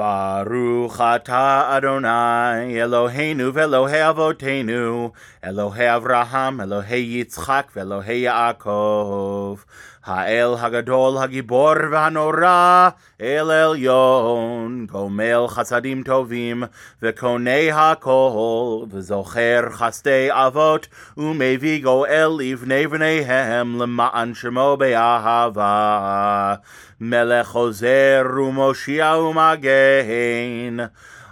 Baruch atah Adonai, Eloheinu ve'Elohei avotenu, Elohei Avraham, Elohei Yitzchak, ve'Elohei Yaakov. Ha'el hagadol hagibor v'hanora, El Elyon, gomel chasadim tovim, ve'konei hakol, v'zocher chastei avot, u'mevi goel livnei v'neihem, l'ma'an shemo be'ahava. Melech Ozer u'Moshia u'Magen.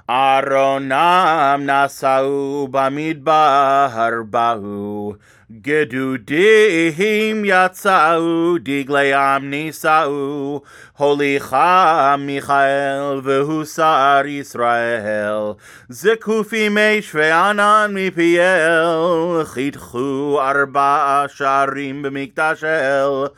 Aronam nasau bamidbar bahu. Gedudim yatzau digleam nisau. Holicha Michael v'husar Yisrael. Zekufi meishve anan mipiel. Chitchu arba sharim b'mikdash el.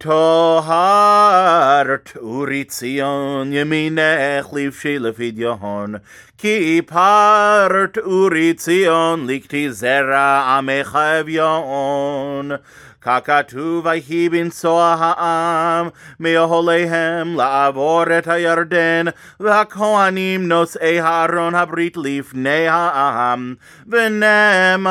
Tohart uritzion yeminech livshi lefid yohon. Ki part uritzion likti zera amecha evyon. ככתוב ויהי בנסוע העם מאוהליהם לעבור את הירדן והכהנים נושאי הארון הברית לפני העם ונאמר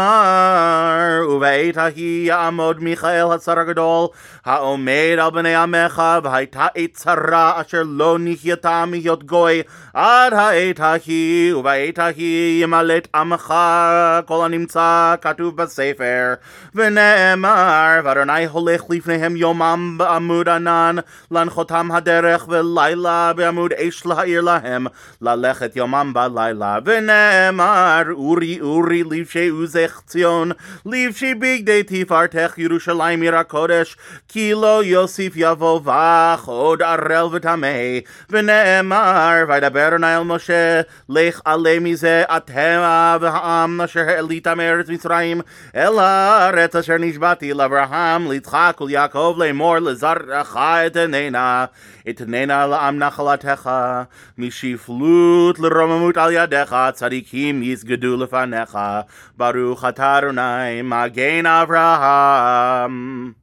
ובעת ההיא יעמוד מיכאל השר הגדול האומר ha'omed al b'nei amecha v'haita et tzara asher lo nihyata mihyot goy ad ha'et hahi uveit hahi yamalet amecha kol הנמצא כתוב בספר ונאמר ואדוני הולך לפניהם יומם בעמוד ענן להנחותם הדרך ולילה בעמוד אש להעיר להם ללכת יומם בלילה ונאמר אורי אורי לבשי עוזך ציון לבשי בגדי תפארתך ירושלים עיר הקודש כי לא Yosef Yavo Vach Od Arel V'Tamei V'Ne'emar V'Ydaber Adonai El Moshe Lech Ale Mizeh Atem Avha'am Elita Elitam Misraim, Mitzrayim El Haaretz Asher Nishbati L'Avraham L'Yitzchak U'Yakov Le'mor L'Zarcha Et Enena Et Enena Mishiflut L'Romamut Al Yadecha Tzadikim Yizgedu Lefanecha Baruch Atarunai Magen Avraham.